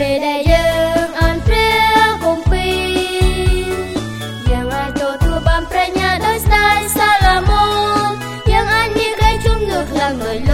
ពេលដែលយើងអានព្រះគម្ពីរយើងអាចទទួលបានប្រាជ្ញាដោយស្ដេចសាឡាមូនយើងអាចមានក្ដីជំនឿខ្លាំងដោយលោក